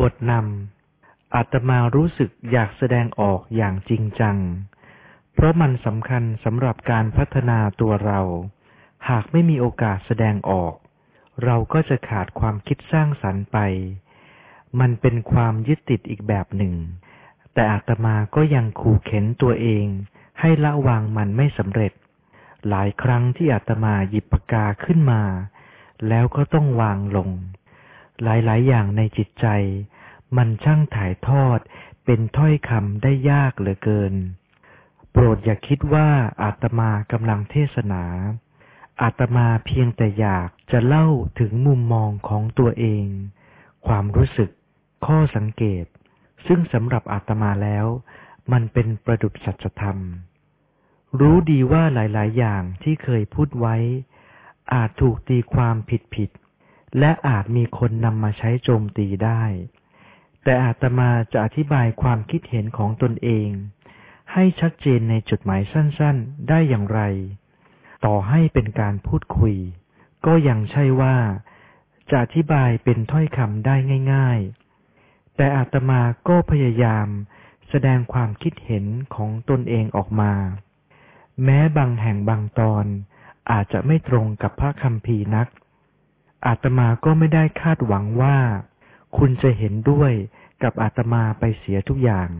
บทนำอาตมารู้สึกอยากแสดงออกอย่างจริงจัง เพราะมันสำคัญสำหรับการพัฒนาตัวเรา หากไม่มีโอกาสแสดงออก เราก็จะขาดความคิดสร้างสรรค์ไป มันเป็นความยึดติดอีกแบบหนึ่ง แต่อาตมาก็ยังขู่เข็นตัวเอง ให้ละวางมันไม่สำเร็จ หลายครั้งที่อาตมาหยิบปากกาขึ้นมา แล้วก็ต้องวางลง หลายๆ อย่างในจิตใจ มันช่างถ่ายทอดเป็นถ้อยคำได้ยากเหลือเกิน โปรดอย่าคิดว่าอาตมากำลังเทศนา อาตมาเพียงแต่อยากจะเล่าถึงมุมมองของตัวเอง ความรู้สึก ข้อสังเกต ซึ่งสำหรับอาตมาแล้ว มันเป็นประดุจสัจธรรม รู้ดีว่าหลาย ๆ อย่างที่เคยพูดไว้ อาจถูกตีความผิดๆ และอาจมีคนนำมาใช้โจมตีได้ แต่อาตมาจะอธิบายความคิดเห็นของตนเอง ให้ชัดเจนในจดหมายสั้นๆ ได้อย่างไร ต่อให้เป็นการพูดคุย ก็ยังใช่ว่า จะอธิบายเป็นถ้อยคำได้ง่าย ๆ แต่อาตมาก็พยายามแสดงความคิดเห็นของตนเองออกมา แม้บางแห่งบางตอนอาจจะไม่ตรงกับพระคำพีนัก อาตมาก็ไม่ได้คาดหวังว่า คุณจะเห็นด้วยกับอาตมาไปเสียทุกอย่าง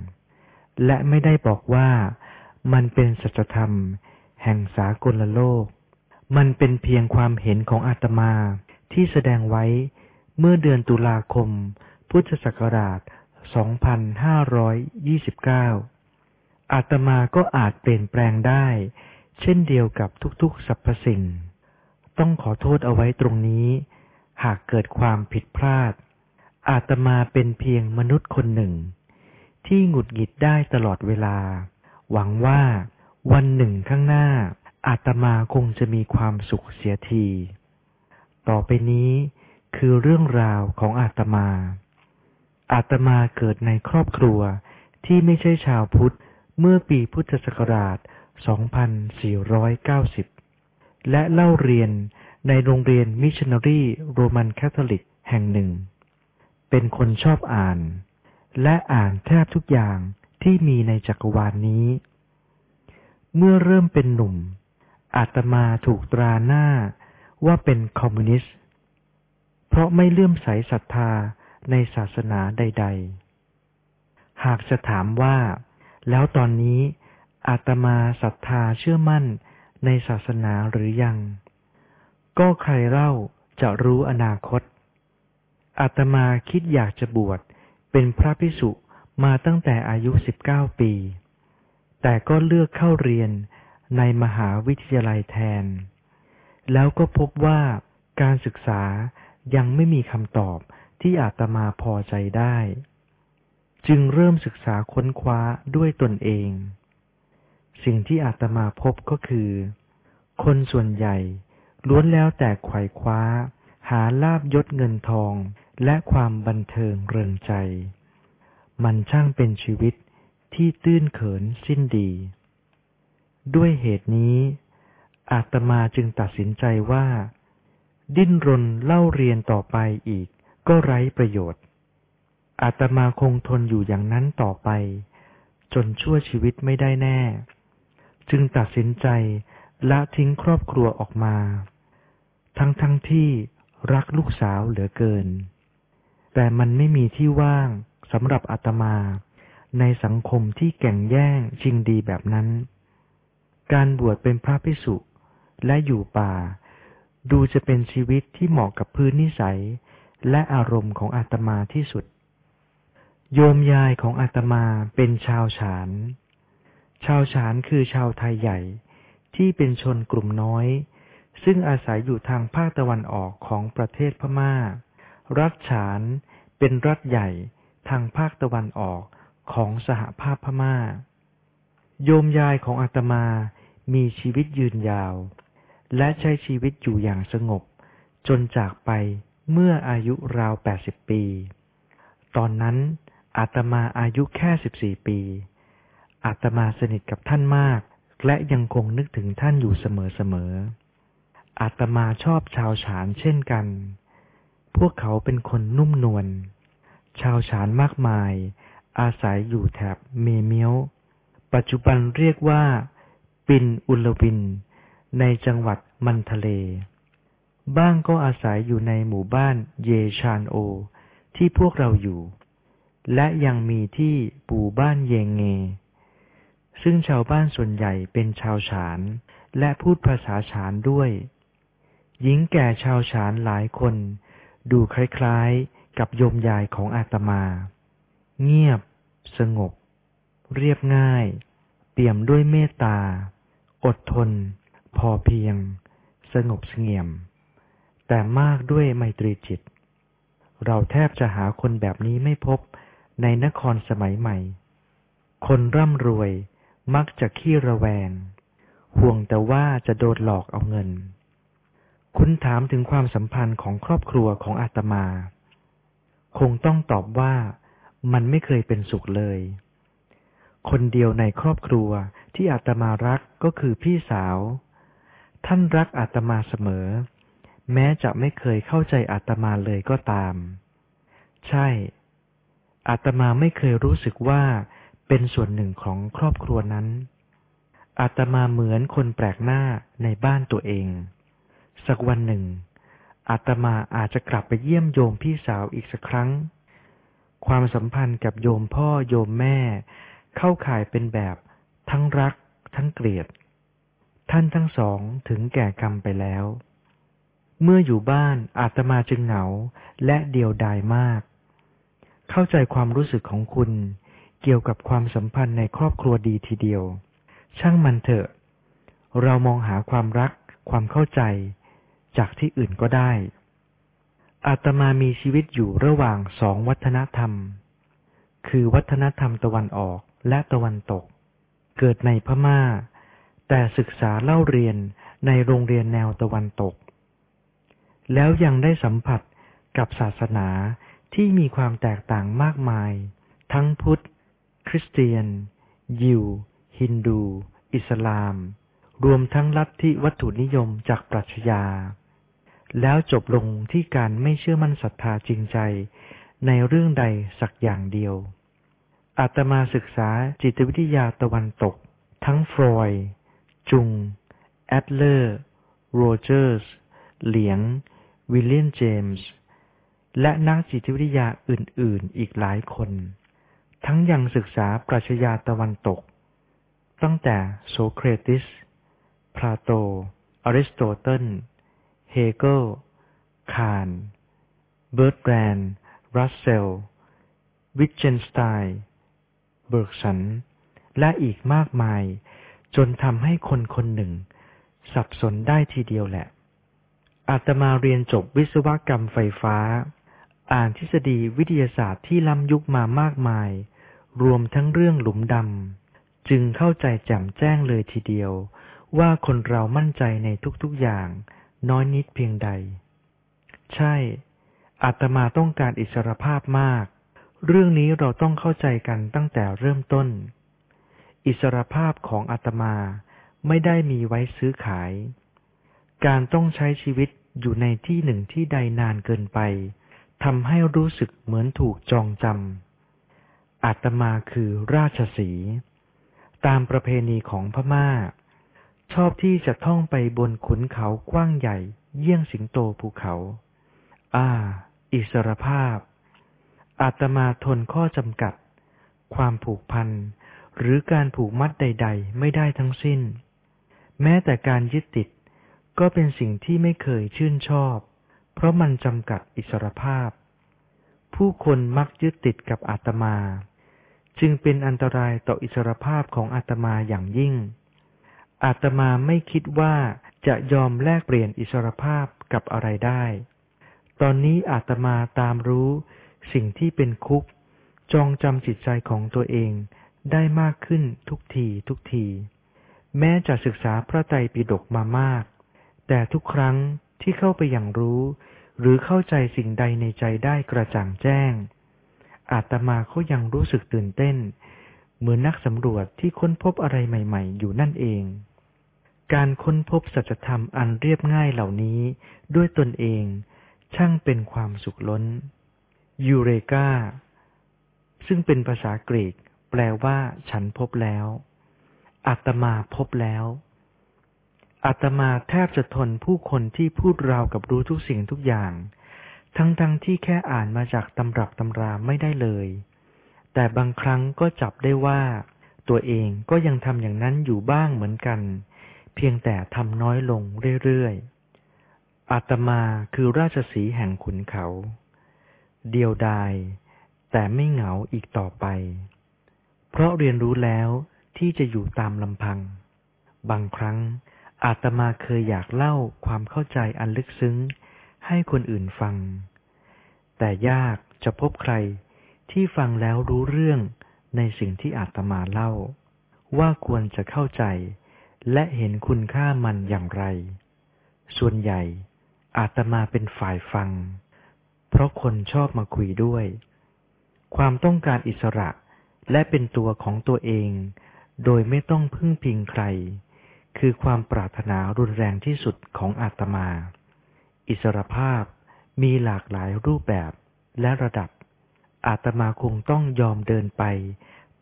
และไม่ได้บอกว่ามันเป็นสัจธรรม แห่งสากลโลก มันเป็นเพียงความเห็นของอาตมาที่แสดงไว้เมื่อเดือนตุลาคม พุทธศักราช 2529 อาตมาก็อาจเปลี่ยนแปลงได้ เช่นเดียวกับทุกๆสรรพสิ่ง ต้องขอโทษเอาไว้ตรงนี้ หากเกิดความผิดพลาด อาตมาเป็นเพียงมนุษย์คนหนึ่ง ที่หงุดหงิดได้ตลอดเวลา หวังว่าวันหนึ่งข้างหน้า อาตมาคงจะมีความสุขเสียที ต่อไปนี้คือเรื่องราวของอาตมา อาตมาเกิดในครอบครัวที่ไม่ใช่ชาวพุทธเมื่อปีพุทธศักราช 2490 และเล่าเรียนในโรงเรียนมิชชันนารีโรมันคาทอลิกแห่งหนึ่ง เป็นคนชอบอ่าน และอ่านแทบทุกอย่างที่มีในจักรวาลนนี้ เมื่อเริ่มเป็นหนุ่ม อาตมาถูกตราหน้าว่าเป็นคอมมิวนิสต์ เพราะไม่เลื่อมใสศรัทธาในศาสนาใด ๆ หากจะถามว่า แล้วตอนนี้อาตมาศรัทธาเชื่อมั่น ในศาสนาหรือยัง ก็ใครเล่าจะรู้อนาคต อาตมาคิดอยากจะบวชเป็นพระพิสุมาตั้งแต่อายุ 19 ปี แต่ก็เลือกเข้าเรียนในมหาวิทยาลัยแทน แล้วก็พบว่าการศึกษายังไม่มีคำตอบที่อาตมาพอใจได้ จึงเริ่มศึกษาค้นคว้าด้วยตนเอง สิ่งที่อาตมาพบก็คือ คนส่วนใหญ่ ล้วนแล้วแต่ไขว่คว้า หาลาบยศเงินทองและความบันเทิงเริงใจ มันช่างเป็นชีวิตที่ตื้นเขินสิ้นดี ด้วยเหตุนี้ อาตมาจึงตัดสินใจว่า ดิ้นรนเล่าเรียนต่อไปอีกก็ไร้ประโยชน์ อาตมาคงทนอยู่อย่างนั้นต่อไป จนชั่วชีวิตไม่ได้แน่ จึงตัดสินใจละทิ้งครอบครัวออกมา ทั้งทั้งที่รักลูกสาวเหลือเกิน แต่มันไม่มีที่ว่างสำหรับอาตมา ในสังคมที่แก่งแย่งชิงดีแบบนั้น การบวชเป็นพระภิกษุและอยู่ป่า ดูจะเป็นชีวิตที่เหมาะกับพื้นนิสัย และอารมณ์ของอาตมาที่สุด โยมยายของอาตมาเป็นชาวฉาน ชาวฉานคือชาวไทยใหญ่ ที่เป็นชนกลุ่มน้อย ซึ่งอาศัยอยู่ทางภาคตะวันออกของประเทศพมา่า รัฐฉานเป็นรัฐใหญ่ทางภาคตะวันออกของสหภาพพมา่า โยมยายของอาตมามีชีวิตยืนยาว และใช้ชีวิตอยู่อย่างสงบ จนจากไปเมื่ออายุราวแปดสิบปี ตอนนั้นอาตมาอายุแค่สิบสี่ปี อาตมาสนิทกับท่านมาก และยังคงนึกถึงท่านอยู่เสมอๆอาตมาชอบชาวฉานเช่นกัน พวกเขาเป็นคนนุ่มนวล ชาวฉานมากมาย อาศัยอยู่แถบเมเมียว ปัจจุบันเรียกว่า ปินอุลวิน ในจังหวัดมันทะเล บ้างก็อาศัยอยู่ในหมู่บ้านเยชานโอ ที่พวกเราอยู่ และยังมีที่ปู่บ้านเยงเง ซึ่งชาวบ้านส่วนใหญ่เป็นชาวฉาน และพูดภาษาฉานด้วย หญิงแก่ชาวฉานหลายคน ดูคล้ายๆกับโยมยายของอาตมา เงียบ สงบ เรียบง่าย เปี่ยมด้วยเมตตา อดทน พอเพียง สงบเสงี่ยม แต่มากด้วยไมตรีจิต เราแทบจะหาคนแบบนี้ไม่พบในนครสมัยใหม่ คนร่ำรวย มักจะขี้ระแวง ห่วงแต่ว่าจะโดนหลอกเอาเงิน คุณถามถึงความสัมพันธ์ของครอบครัวของอาตมา คงต้องตอบว่ามันไม่เคยเป็นสุขเลย คนเดียวในครอบครัวที่อาตมารักก็คือพี่สาว ท่านรักอาตมาเสมอ แม้จะไม่เคยเข้าใจอาตมาเลยก็ตาม ใช่อาตมาไม่เคยรู้สึกว่า เป็นส่วนหนึ่งของครอบครัวนั้น อาตมาเหมือนคนแปลกหน้าในบ้านตัวเอง สักวันหนึ่ง อาตมาอาจจะกลับไปเยี่ยมโยมพี่สาวอีกสักครั้ง ความสัมพันธ์กับโยมพ่อโยมแม่ เข้าข่ายเป็นแบบทั้งรัก ทั้งเกลียด ท่านทั้งสองถึงแก่กรรมไปแล้ว เมื่ออยู่บ้านอาตมาจึงเหงาและเดียวดายมาก เข้าใจความรู้สึกของคุณ เกี่ยวกับความสัมพันธ์ในครอบครัวดีทีเดียว ช่างมันเถอะ เรามองหาความรัก ความเข้าใจ จากที่อื่นก็ได้ อาตมามีชีวิตอยู่ระหว่างสองวัฒนธรรม คือวัฒนธรรมตะวันออกและตะวันตก เกิดในพม่า แต่ศึกษาเล่าเรียนในโรงเรียนแนวตะวันตก แล้วยังได้สัมผัสกับศาสนาที่มีความแตกต่างมากมาย ทั้งพุทธ คริสเตียน ยิว ฮินดู อิสลาม รวมทั้งลัทธิวัตถุนิยมจากปรัชญา แล้วจบลงที่การไม่เชื่อมั่นศรัทธาจริงใจ ในเรื่องใดสักอย่างเดียว อาตมาศึกษาจิตวิทยาตะวันตก ทั้งฟรอยด์จุง แอดเลอร์ โรเจอร์ส เหลียง วิลเลียมเจมส์ และนักจิตวิทยาอื่น ๆ อีกหลายคน ทั้งยังศึกษาปรัชญาตะวันตก ตั้งแต่โสเครติส พลาโต อริสโตเติล เฮเกล คานท์ เบอร์ทรันด์ รัสเซล วิทเจนสไตน์เบิร์กสัน และอีกมากมาย จนทำให้คนคนหนึ่ง สับสนได้ทีเดียวแหละ อาตมาเรียนจบวิศวกรรมไฟฟ้า อ่านทฤษฎีวิทยาศาสตร์ที่ล้ำยุคมามากมาย รวมทั้งเรื่องหลุมดำ จึงเข้าใจแจ่มแจ้งเลยทีเดียว ว่าคนเรามั่นใจในทุกๆอย่าง น้อยนิดเพียงใด ใช่ อาตมาต้องการอิสรภาพมาก เรื่องนี้เราต้องเข้าใจกันตั้งแต่เริ่มต้น อิสรภาพของอาตมาไม่ได้มีไว้ซื้อขาย การต้องใช้ชีวิตอยู่ในที่หนึ่งที่ใดนานเกินไปทำให้รู้สึกเหมือนถูกจองจำ อาตมาคือราชสี ตามประเพณีของพม่า ชอบที่จะท่องไปบนขุนเขากว้างใหญ่ เยี่ยงสิงโตภูเขา อ่า อิสรภาพ อาตมาทนข้อจำกัด ความผูกพัน หรือการผูกมัดใด ๆ ไม่ได้ทั้งสิ้น แม้แต่การยึดติดก็เป็นสิ่งที่ไม่เคยชื่นชอบ เพราะมันจำกัดอิสรภาพ ผู้คนมักยึดติดกับอาตมา จึงเป็นอันตรายต่ออิสรภาพของอาตมาอย่างยิ่ง อาตมาไม่คิดว่าจะยอมแลกเปลี่ยนอิสรภาพกับอะไรได้ ตอนนี้อาตมาตามรู้สิ่งที่เป็นคุก จองจำจิตใจของตัวเองได้มากขึ้นทุกทีทุกที แม้จะศึกษาพระไตรปิฎกมามาก แต่ทุกครั้งที่เข้าไปอย่างรู้ หรือเข้าใจสิ่งใดในใจได้กระจ่างแจ้ง อาตมาก็ยังรู้สึกตื่นเต้น เหมือนนักสำรวจที่ค้นพบอะไรใหม่ ๆ อยู่นั่นเอง การค้นพบสัจธรรมอันเรียบง่ายเหล่านี้ด้วยตนเอง ช่างเป็นความสุขล้น ยูเรกาซึ่งเป็นภาษากรีก แปลว่าฉันพบแล้วอาตมาพบแล้วอาตมาแทบจะทนผู้คนที่พูดราวกับรู้ทุกสิ่งทุกอย่าง ทั้งๆทที่แค่อ่านมาจากตำรับตำราไม่ได้เลย แต่บางครั้งก็จับได้ว่า ตัวเองก็ยังทำอย่างนั้นอยู่บ้างเหมือนกัน เพียงแต่ทำน้อยลงเรื่อยๆ อาตมาคือราชสีแห่งขุนเขา เดียวดาย แต่ไม่เหงาอีกต่อไป เพราะเรียนรู้แล้วที่จะอยู่ตามลำพัง บางครั้งอาตมาเคยอยากเล่าความเข้าใจอันลึกซึ้ง ให้คนอื่นฟัง แต่ยากจะพบใครที่ฟังแล้วรู้เรื่องในสิ่งที่อาตมาเล่า ว่าควรจะเข้าใจ และเห็นคุณค่ามันอย่างไร ส่วนใหญ่อาตมาเป็นฝ่ายฟัง เพราะคนชอบมาคุยด้วย ความต้องการอิสระและเป็นตัวของตัวเอง โดยไม่ต้องพึ่งพิงใคร คือความปรารถนารุนแรงที่สุดของอาตมา อิสรภาพมีหลากหลายรูปแบบและระดับ อาตมาคงต้องยอมเดินไป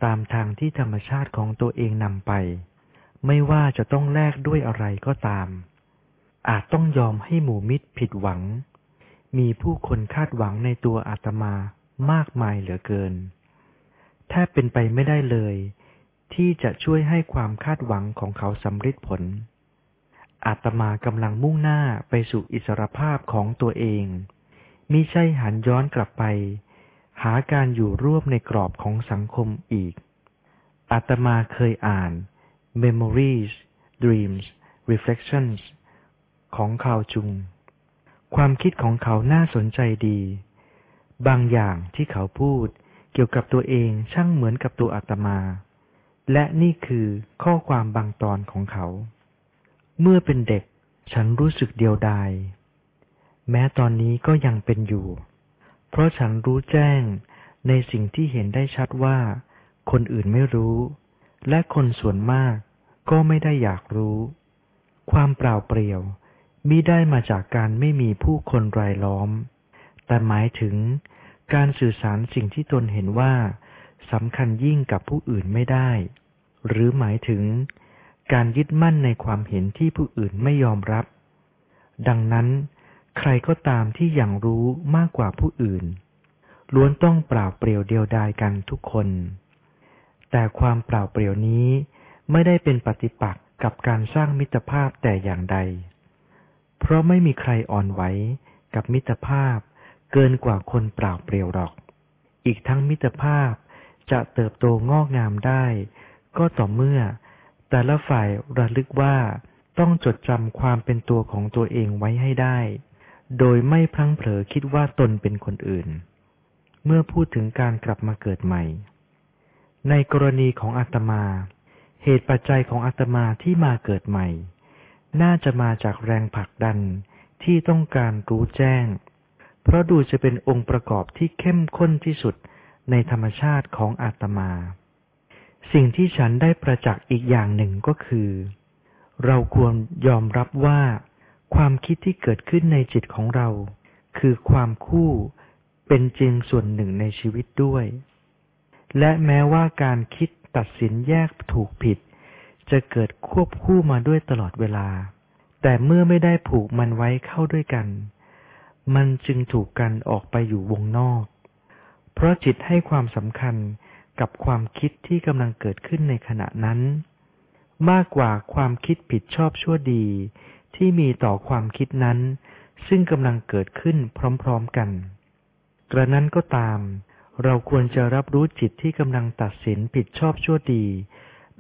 ตามทางที่ธรรมชาติของตัวเองนำไป ไม่ว่าจะต้องแลกด้วยอะไรก็ตาม อาจต้องยอมให้หมู่มิตรผิดหวัง มีผู้คนคาดหวังในตัวอาตมามากมายเหลือเกิน แทบเป็นไปไม่ได้เลย ที่จะช่วยให้ความคาดหวังของเขาสำเร็จผล อาตมากำลังมุ่งหน้าไปสู่อิสรภาพของตัวเองมิใช่หันย้อนกลับไป หาการอยู่ร่วมในกรอบของสังคมอีก อาตมาเคยอ่าน Memories Dreams Reflections ของข่าวจุง ความคิดของเขาน่าสนใจดี บางอย่างที่เขาพูดเกี่ยวกับตัวเองช่างเหมือนกับตัวอาตมา และนี่คือข้อความบางตอนของเขา เมื่อเป็นเด็กฉันรู้สึกเดียวดาย แม้ตอนนี้ก็ยังเป็นอยู่ เพราะฉันรู้แจ้งในสิ่งที่เห็นได้ชัดว่า คนอื่นไม่รู้ และคนส่วนมากก็ไม่ได้อยากรู้ ความเปล่าเปลี่ยวมิได้มาจากการไม่มีผู้คนรายล้อม แต่หมายถึงการสื่อสารสิ่งที่ตนเห็นว่าสำคัญยิ่งกับผู้อื่นไม่ได้ หรือหมายถึง การยึดมั่นในความเห็นที่ผู้อื่นไม่ยอมรับ ดังนั้น ใครก็ตามที่อย่างรู้มากกว่าผู้อื่น ล้วนต้องเปล่าเปลี่ยวเดียวดายกันทุกคน แต่ความเปล่าเปลี่ยวนี้ไม่ได้เป็นปฏิปักษ์กับการสร้างมิตรภาพแต่อย่างใด เพราะไม่มีใครอ่อนไหวกับมิตรภาพ เกินกว่าคนเปล่าเปลี่ยวหรอก อีกทั้งมิตรภาพจะเติบโตงอกงามได้ ก็ต่อเมื่อ แต่ละฝ่ายระลึกว่าต้องจดจำความเป็นตัวของตัวเองไว้ให้ได้ โดยไม่พลั้งเผลอคิดว่าตนเป็นคนอื่น เมื่อพูดถึงการกลับมาเกิดใหม่ ในกรณีของอาตมา เหตุปัจจัยของอาตมาที่มาเกิดใหม่ น่าจะมาจากแรงผลักดันที่ต้องการรู้แจ้ง เพราะดูจะเป็นองค์ประกอบที่เข้มข้นที่สุดในธรรมชาติของอาตมา สิ่งที่ฉันได้ประจักษ์อีกอย่างหนึ่งก็คือ เราควรยอมรับว่า ความคิดที่เกิดขึ้นในจิตของเรา คือความคู่เป็นจริงส่วนหนึ่งในชีวิตด้วย และแม้ว่าการคิดตัดสินแยกถูกผิด จะเกิดควบคู่มาด้วยตลอดเวลา แต่เมื่อไม่ได้ผูกมันไว้เข้าด้วยกัน มันจึงถูกกันออกไปอยู่วงนอก เพราะจิตให้ความสำคัญ กับความคิดที่กำลังเกิดขึ้นในขณะนั้น มากกว่าความคิดผิดชอบชั่วดี ที่มีต่อความคิดนั้น ซึ่งกำลังเกิดขึ้นพร้อมๆกัน กระนั้นก็ตาม เราควรจะรับรู้จิตที่กำลังตัดสินผิดชอบชั่วดี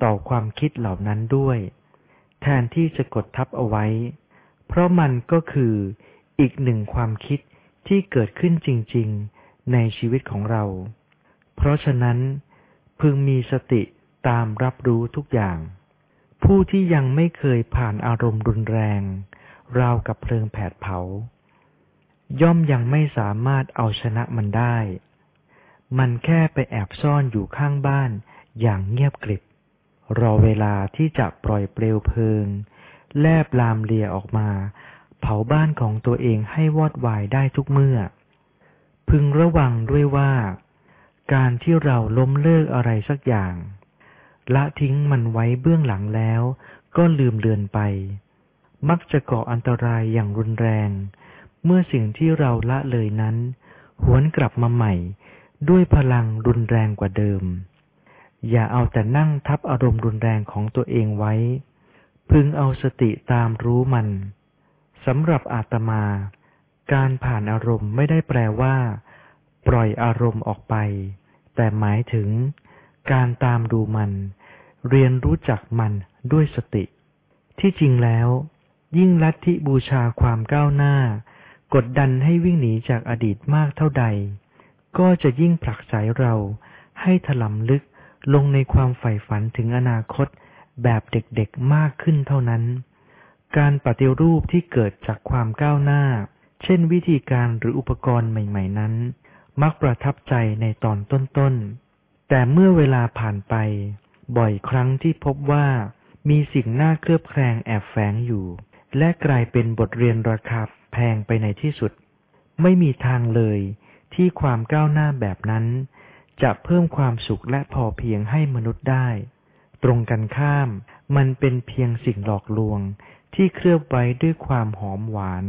ต่อความคิดเหล่านั้นด้วย แทนที่จะกดทับเอาไว้ เพราะมันก็คืออีกหนึ่งความคิดที่เกิดขึ้นจริง ๆ ในชีวิตของเรา เพราะฉะนั้นพึงมีสติตามรับรู้ทุกอย่าง ผู้ที่ยังไม่เคยผ่านอารมณ์รุนแรง ราวกับเพลิงแผดเผา ย่อมยังไม่สามารถเอาชนะมันได้ มันแค่ไปแอบซ่อนอยู่ข้างบ้านอย่างเงียบกริบ รอเวลาที่จะปล่อยเปลวเพลิง แลบลามเลียออกมา เผาบ้านของตัวเองให้วอดวายได้ทุกเมื่อ พึงระวังด้วยว่า การที่เราล้มเลิกอะไรสักอย่าง ละทิ้งมันไว้เบื้องหลังแล้วก็ลืมเลือนไป มักจะก่ออันตรายอย่างรุนแรง เมื่อสิ่งที่เราละเลยนั้น หวนกลับมาใหม่ ด้วยพลังรุนแรงกว่าเดิม อย่าเอาแต่นั่งทับอารมณ์รุนแรงของตัวเองไว้ พึงเอาสติตามรู้มันสำหรับอาตมา การผ่านอารมณ์ไม่ได้แปลว่า ปล่อยอารมณ์ออกไป แต่หมายถึง การตามดูมัน เรียนรู้จักมันด้วยสติ ที่จริงแล้ว ยิ่งลัทธิบูชาความก้าวหน้า กดดันให้วิ่งหนีจากอดีตมากเท่าใด ก็จะยิ่งผลักไสเราให้ถลำลึกลงในความใฝ่ฝันถึงอนาคตแบบเด็กๆมากขึ้นเท่านั้น การปฏิรูปที่เกิดจากความก้าวหน้า เช่นวิธีการหรืออุปกรณ์ใหม่ ๆ นั้น มักประทับใจในตอนต้นๆ แต่เมื่อเวลาผ่านไป บ่อยครั้งที่พบว่า มีสิ่งน่าเคลือบแคลงแอบแฝงอยู่ และกลายเป็นบทเรียนราคาแพงไปในที่สุด ไม่มีทางเลยที่ความก้าวหน้าแบบนั้น จะเพิ่มความสุขและพอเพียงให้มนุษย์ได้ ตรงกันข้าม มันเป็นเพียงสิ่งหลอกลวงที่เคลือบไว้ด้วยความหอมหวาน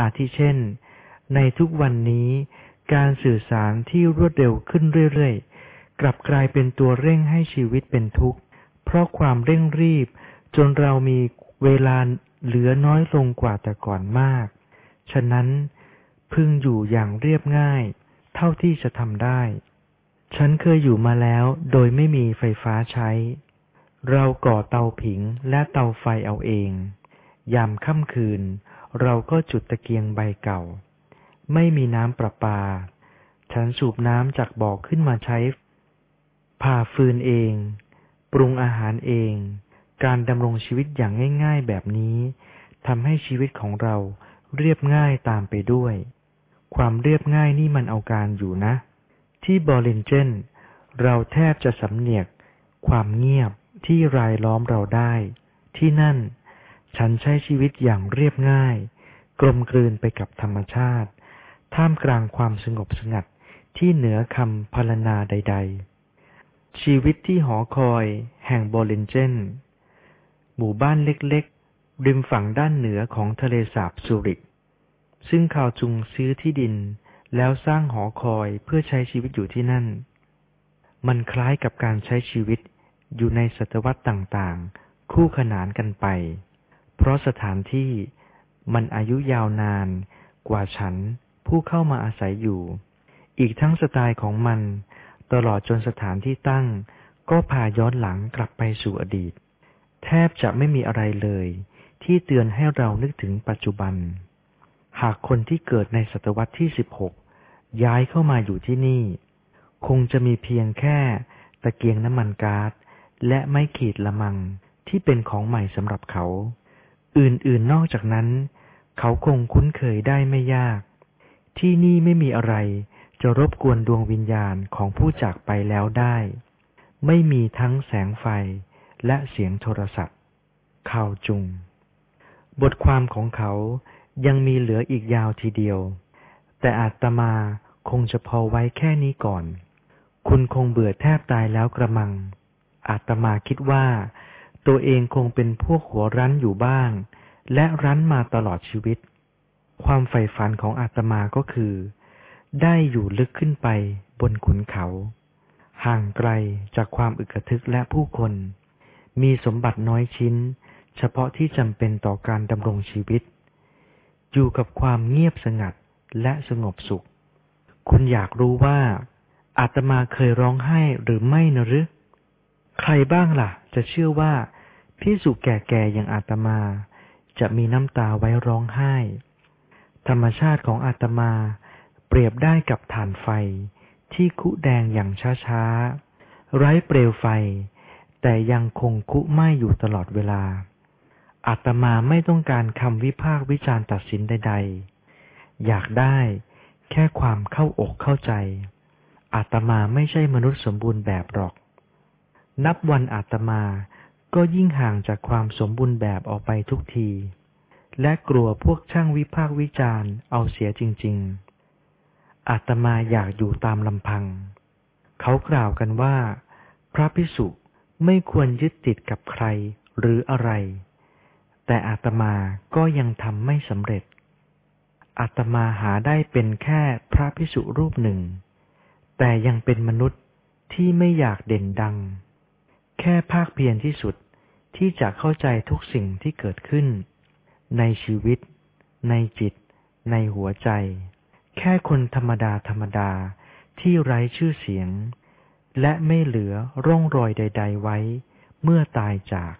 อาทิเช่น ในทุกวันนี้ การสื่อสารที่รวดเร็วขึ้นเรื่อยๆ กลับกลายเป็นตัวเร่งให้ชีวิตเป็นทุกข์ เพราะความเร่งรีบ จนเรามีเวลาเหลือน้อยลงกว่าแต่ก่อนมาก ฉะนั้นพึงอยู่อย่างเรียบง่าย เท่าที่จะทำได้ ฉันเคยอยู่มาแล้วโดยไม่มีไฟฟ้าใช้ เราก่อเตาผิงและเตาไฟเอาเอง ยามค่ำคืน เราก็จุดตะเกียงใบเก่า ไม่มีน้ำประปา ฉันสูบน้ำจากบ่อขึ้นมาใช้ ผ่าฟืนเอง ปรุงอาหารเอง การดำรงชีวิตอย่างง่าย ๆ แบบนี้ทำให้ชีวิตของเราเรียบง่ายตามไปด้วย ความเรียบง่ายนี่มันเอาการอยู่นะ ที่บอลินเจนเราแทบจะสำเนียก ความเงียบที่รายล้อมเราได้ ที่นั่น ฉันใช้ชีวิตอย่างเรียบง่าย กลมกลืนไปกับธรรมชาติ ท่ามกลางความสงบสงัดที่เหนือคำพรรณนาใด ๆ ชีวิตที่หอคอยแห่งบอลินเจน หมู่บ้านเล็กๆ ริมฝั่งด้านเหนือของทะเลสาบซูริก ซึ่งข่าวจุงซื้อที่ดินแล้วสร้างหอคอยเพื่อใช้ชีวิตอยู่ที่นั่น มันคล้ายกับการใช้ชีวิตอยู่ในศตวรรษต่างๆ คู่ขนานกันไป เพราะสถานที่มันอายุยาวนานกว่าฉัน ผู้เข้ามาอาศัยอยู่ อีกทั้งสไตล์ของมัน ตลอดจนสถานที่ตั้ง ก็พาย้อนหลังกลับไปสู่อดีต แทบจะไม่มีอะไรเลย ที่เตือนให้เรานึกถึงปัจจุบัน หากคนที่เกิดในศตวรรษที่สิบหกย้ายเข้ามาอยู่ที่นี่ คงจะมีเพียงแค่ตะเกียงน้ำมันก๊าซและไม้ขีดละมังที่เป็นของใหม่สำหรับเขา อื่นๆนอกจากนั้น เขาคงคุ้นเคยได้ไม่ยาก ที่นี่ไม่มีอะไร จะรบกวนดวงวิญญาณของผู้จากไปแล้วได้ ไม่มีทั้งแสงไฟและเสียงโทรศัพท์ข่าวจุง บทความของเขายังมีเหลืออีกยาวทีเดียว แต่อาตมาคงจะพอไว้แค่นี้ก่อน คุณคงเบื่อแทบตายแล้วกระมัง อาตมาคิดว่า ตัวเองคงเป็นพวกหัวรั้นอยู่บ้าง และรั้นมาตลอดชีวิต ความใฝ่ฝันของอาตมาก็คือ ได้อยู่ลึกขึ้นไปบนขุนเขา ห่างไกลจากความอึกทึกและผู้คน มีสมบัติน้อยชิ้น เฉพาะที่จำเป็นต่อการดำรงชีวิต อยู่กับความเงียบสงัดและสงบสุข คุณอยากรู้ว่า อาตมาเคยร้องไห้หรือไม่นะหรือใครบ้างล่ะ จะเชื่อว่าพิสุแก่ๆอย่างอาตมา จะมีน้ำตาไว้ร้องไห้ ธรรมชาติของอาตมา เปรียบได้กับฐานไฟ ที่คุแดงอย่างช้าๆ ไร้เปลวไฟ แต่ยังคงคุไหม้อยู่ตลอดเวลา อาตมาไม่ต้องการคำวิพากษ์วิจารณ์ตัดสินใด ๆ อยากได้แค่ความเข้าอกเข้าใจ อาตมาไม่ใช่มนุษย์สมบูรณ์แบบหรอก นับวันอาตมาก็ยิ่งห่างจากความสมบูรณ์แบบออกไปทุกที และกลัวพวกช่างวิพากษ์วิจารณ์เอาเสียจริง ๆ อาตมาอยากอยู่ตามลำพัง เขากล่าวกันว่า พระพิสุไม่ควรยึดติดกับใครหรืออะไร แต่อาตมาก็ยังทำไม่สำเร็จ อาตมาหาได้เป็นแค่พระพิสุรูปหนึ่ง แต่ยังเป็นมนุษย์ที่ไม่อยากเด่นดัง แค่ภาคเพียรที่สุดที่จะเข้าใจทุกสิ่งที่เกิดขึ้น ในชีวิต ในจิต ในหัวใจ แค่คนธรรมดาธรรมดาที่ไร้ชื่อเสียง และไม่เหลือร่องรอยใด ๆ ไว้ เมื่อตายจาก